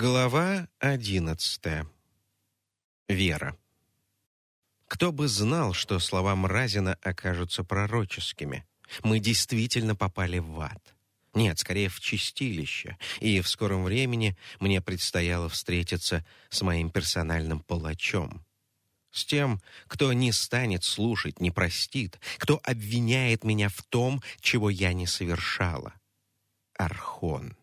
Глава одиннадцатая. Вера. Кто бы знал, что слова Мразина окажутся пророческими. Мы действительно попали в ад. Нет, скорее в чистилище. И в скором времени мне предстояло встретиться с моим персональным палачом. С тем, кто не станет слушать, не простит, кто обвиняет меня в том, чего я не совершала. Архон.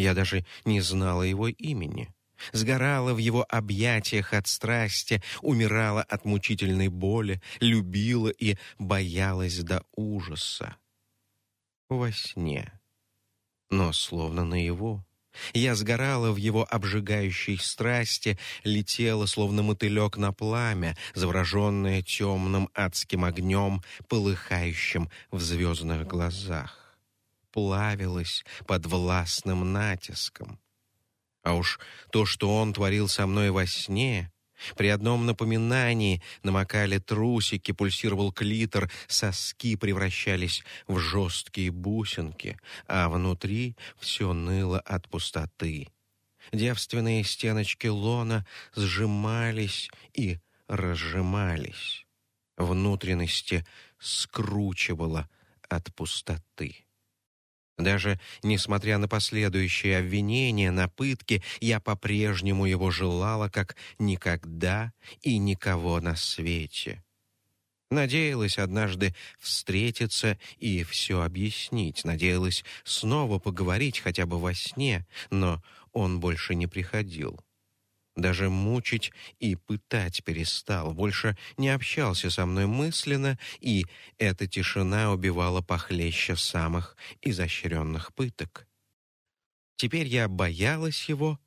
Я даже не знала его имени. Сгорала в его объятиях от страсти, умирала от мучительной боли, любила и боялась до ужаса. Во сне. Но словно наяву. Я сгорала в его обжигающей страсти, летела, словно мотылек на пламя, завороженная темным адским огнем, полыхающим в звездных глазах плавилась под властным натиском. А уж то, что он творил со мной во сне, при одном напоминании намокали трусики, пульсировал клитор, соски превращались в жесткие бусинки, а внутри все ныло от пустоты. Девственные стеночки лона сжимались и разжимались. Внутренности скручивало от пустоты. Даже несмотря на последующие обвинения, на пытки, я по-прежнему его желала как никогда и никого на свете. Надеялась однажды встретиться и все объяснить, надеялась снова поговорить хотя бы во сне, но он больше не приходил. Даже мучить и пытать перестал, больше не общался со мной мысленно, и эта тишина убивала похлеще самых изощренных пыток. Теперь я боялась его,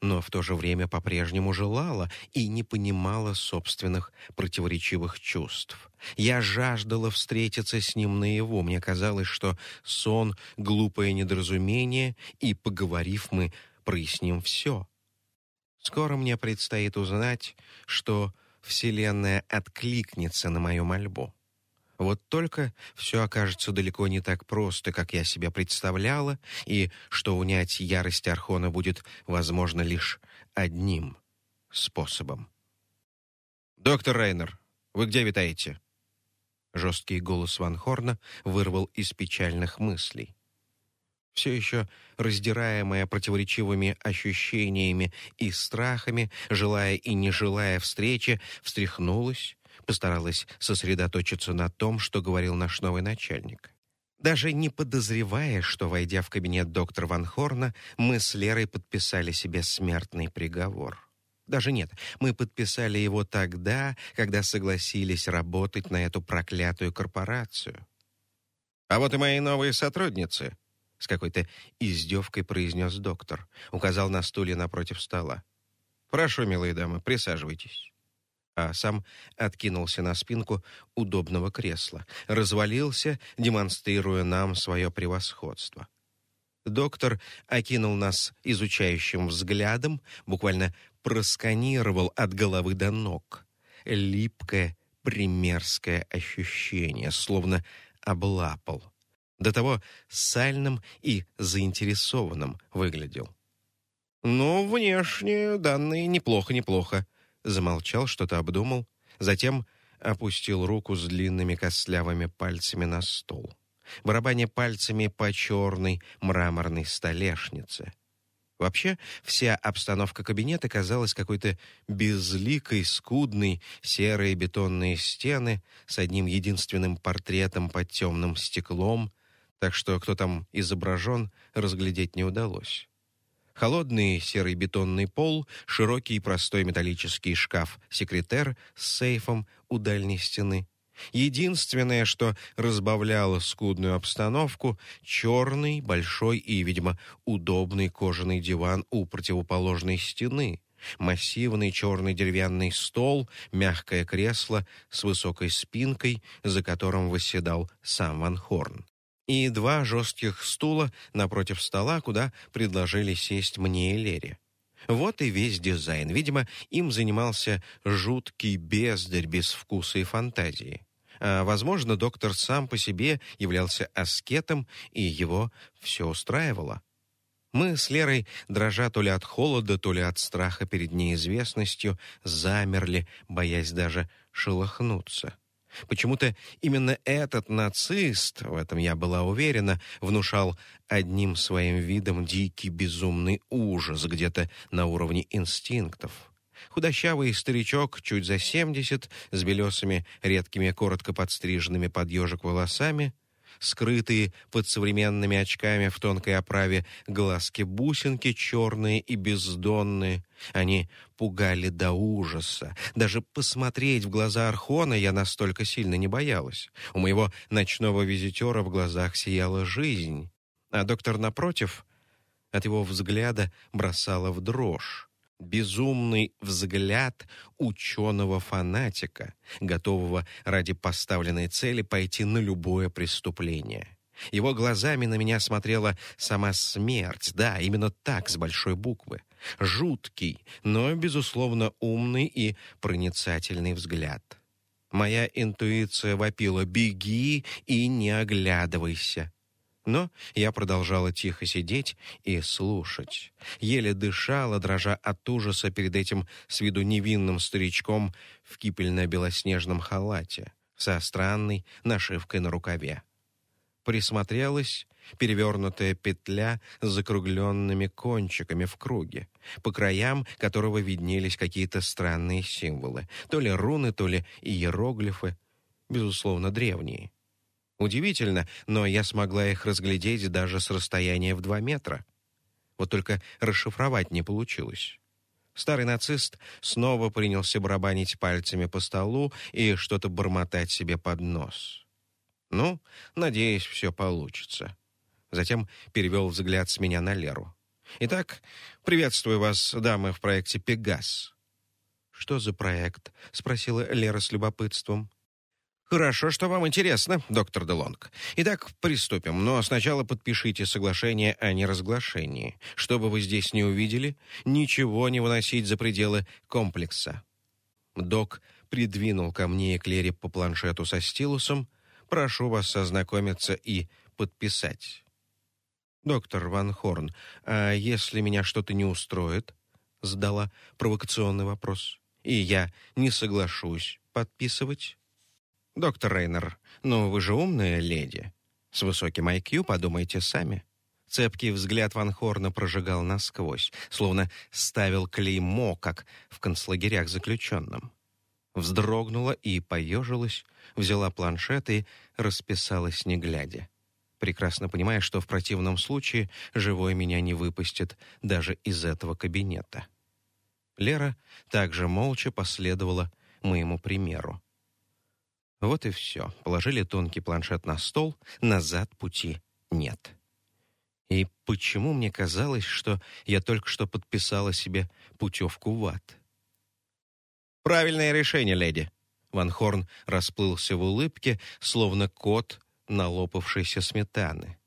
но в то же время по-прежнему желала и не понимала собственных противоречивых чувств. Я жаждала встретиться с ним наяву. Мне казалось, что сон — глупое недоразумение, и, поговорив, мы проясним все. Скоро мне предстоит узнать, что Вселенная откликнется на мою мольбу. Вот только все окажется далеко не так просто, как я себе представляла, и что унять ярость Архона будет возможно лишь одним способом. «Доктор Рейнер, вы где витаете?» Жесткий голос Ван Хорна вырвал из печальных мыслей все еще раздираемая противоречивыми ощущениями и страхами, желая и не желая встречи, встряхнулась, постаралась сосредоточиться на том, что говорил наш новый начальник. Даже не подозревая, что, войдя в кабинет доктора Ван Хорна, мы с Лерой подписали себе смертный приговор. Даже нет, мы подписали его тогда, когда согласились работать на эту проклятую корпорацию. А вот и мои новые сотрудницы, с какой-то издевкой произнес доктор. Указал на стуле напротив стола. «Прошу, милые дамы, присаживайтесь». А сам откинулся на спинку удобного кресла, развалился, демонстрируя нам свое превосходство. Доктор окинул нас изучающим взглядом, буквально просканировал от головы до ног. Липкое, примерское ощущение, словно облапал до того сальным и заинтересованным выглядел. «Ну, внешне данные неплохо-неплохо», — замолчал, что-то обдумал, затем опустил руку с длинными костлявыми пальцами на стол, барабаня пальцами по черной мраморной столешнице. Вообще, вся обстановка кабинета казалась какой-то безликой, скудной, серые бетонные стены с одним единственным портретом под темным стеклом, так что кто там изображен, разглядеть не удалось. Холодный серый бетонный пол, широкий простой металлический шкаф-секретер с сейфом у дальней стены. Единственное, что разбавляло скудную обстановку, черный, большой и, видимо, удобный кожаный диван у противоположной стены, массивный черный деревянный стол, мягкое кресло с высокой спинкой, за которым восседал сам Ван Хорн и два жестких стула напротив стола, куда предложили сесть мне и Лере. Вот и весь дизайн. Видимо, им занимался жуткий бездарь без вкуса и фантазии. А, возможно, доктор сам по себе являлся аскетом, и его все устраивало. Мы с Лерой, дрожа то ли от холода, то ли от страха перед неизвестностью, замерли, боясь даже шелохнуться. Почему-то именно этот нацист, в этом я была уверена, внушал одним своим видом дикий безумный ужас где-то на уровне инстинктов. Худощавый старичок, чуть за семьдесят, с белесыми, редкими, коротко подстриженными под ежик волосами — скрытые под современными очками в тонкой оправе глазки-бусинки черные и бездонные. Они пугали до ужаса. Даже посмотреть в глаза Архона я настолько сильно не боялась. У моего ночного визитера в глазах сияла жизнь, а доктор напротив от его взгляда бросала в дрожь безумный взгляд ученого-фанатика, готового ради поставленной цели пойти на любое преступление. Его глазами на меня смотрела сама смерть, да, именно так, с большой буквы. Жуткий, но, безусловно, умный и проницательный взгляд. Моя интуиция вопила «беги и не оглядывайся». Но я продолжала тихо сидеть и слушать. Еле дышала, дрожа от ужаса перед этим с виду невинным старичком в кипельно-белоснежном халате со странной нашивкой на рукаве. Присмотрелась перевернутая петля с закругленными кончиками в круге, по краям которого виднелись какие-то странные символы, то ли руны, то ли иероглифы, безусловно, древние. Удивительно, но я смогла их разглядеть даже с расстояния в два метра. Вот только расшифровать не получилось. Старый нацист снова принялся барабанить пальцами по столу и что-то бормотать себе под нос. Ну, надеюсь, все получится. Затем перевел взгляд с меня на Леру. Итак, приветствую вас, дамы, в проекте «Пегас». «Что за проект?» — спросила Лера с любопытством. Хорошо, что вам интересно, доктор Делонг. Итак, приступим, но сначала подпишите соглашение о неразглашении. Что бы вы здесь не увидели, ничего не выносить за пределы комплекса. Док придвинул ко мне и Клере по планшету со стилусом. Прошу вас ознакомиться и подписать. Доктор Ван Хорн, а если меня что-то не устроит? Задала провокационный вопрос. И я не соглашусь подписывать. «Доктор Рейнер, ну вы же умная леди. С высоким IQ подумайте сами». Цепкий взгляд Ван Хорна прожигал насквозь, словно ставил клеймо, как в концлагерях заключенным. Вздрогнула и поежилась, взяла планшет и расписалась не глядя, прекрасно понимая, что в противном случае живой меня не выпустит даже из этого кабинета. Лера также молча последовала моему примеру. Вот и все. Положили тонкий планшет на стол, назад пути нет. И почему мне казалось, что я только что подписала себе путевку в ад? «Правильное решение, леди!» Ван Хорн расплылся в улыбке, словно кот налопавшейся сметаны.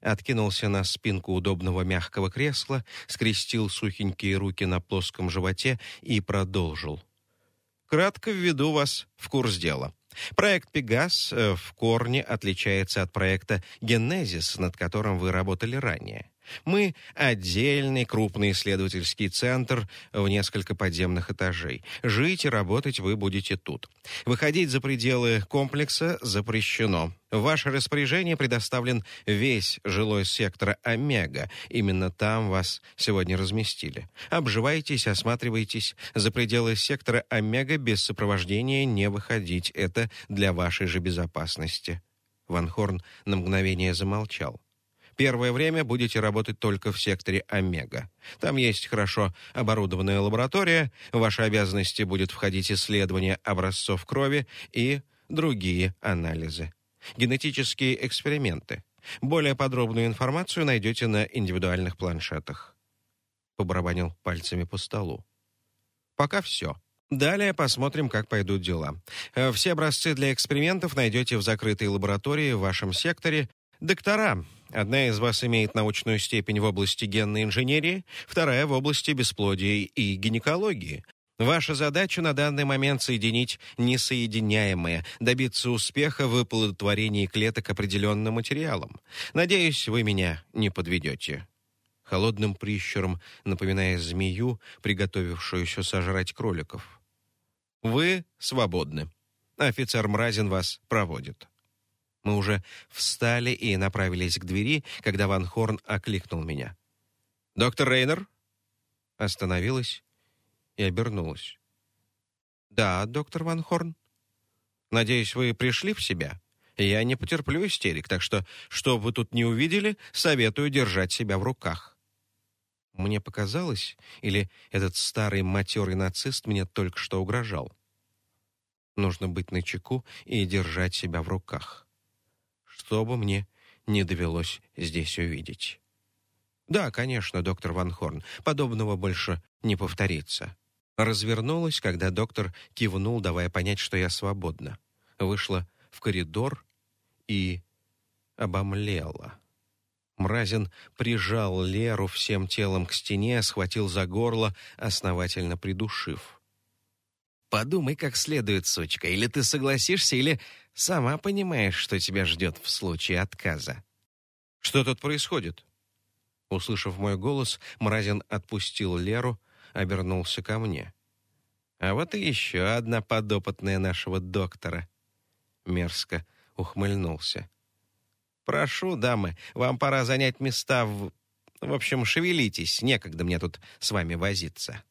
Откинулся на спинку удобного мягкого кресла, скрестил сухенькие руки на плоском животе и продолжил. «Кратко введу вас в курс дела. Проект «Пегас» э, в корне отличается от проекта «Генезис», над которым вы работали ранее. Мы — отдельный крупный исследовательский центр в несколько подземных этажей. Жить и работать вы будете тут. Выходить за пределы комплекса запрещено. В ваше распоряжение предоставлен весь жилой сектор Омега. Именно там вас сегодня разместили. Обживайтесь, осматривайтесь. За пределы сектора Омега без сопровождения не выходить. Это для вашей же безопасности. Ван Хорн на мгновение замолчал. Первое время будете работать только в секторе Омега. Там есть хорошо оборудованная лаборатория, в ваши обязанности будет входить исследование образцов крови и другие анализы. Генетические эксперименты. Более подробную информацию найдете на индивидуальных планшетах. Побарабанил пальцами по столу. Пока все. Далее посмотрим, как пойдут дела. Все образцы для экспериментов найдете в закрытой лаборатории в вашем секторе. Доктора, Одна из вас имеет научную степень в области генной инженерии, вторая в области бесплодия и гинекологии. Ваша задача на данный момент соединить несоединяемое, добиться успеха в оплодотворении клеток определенным материалом. Надеюсь, вы меня не подведете. холодным прищуром напоминая змею, приготовившуюся сожрать кроликов. «Вы свободны. Офицер Мразин вас проводит». Мы уже встали и направились к двери, когда Ван Хорн окликнул меня. «Доктор Рейнер?» Остановилась и обернулась. «Да, доктор Ван Хорн. Надеюсь, вы пришли в себя? Я не потерплю истерик, так что, что вы тут не увидели, советую держать себя в руках». Мне показалось, или этот старый матерый нацист мне только что угрожал. Нужно быть начеку и держать себя в руках. Что бы мне не довелось здесь увидеть. Да, конечно, доктор Ван Хорн, подобного больше не повторится. Развернулась, когда доктор кивнул, давая понять, что я свободна. Вышла в коридор и обомлела. Мразин прижал Леру всем телом к стене, схватил за горло, основательно придушив. «Подумай как следует, сучка, или ты согласишься, или сама понимаешь, что тебя ждет в случае отказа». «Что тут происходит?» Услышав мой голос, Мразин отпустил Леру, обернулся ко мне. «А вот и еще одна подопытная нашего доктора». Мерзко ухмыльнулся. «Прошу, дамы, вам пора занять места в... В общем, шевелитесь, некогда мне тут с вами возиться».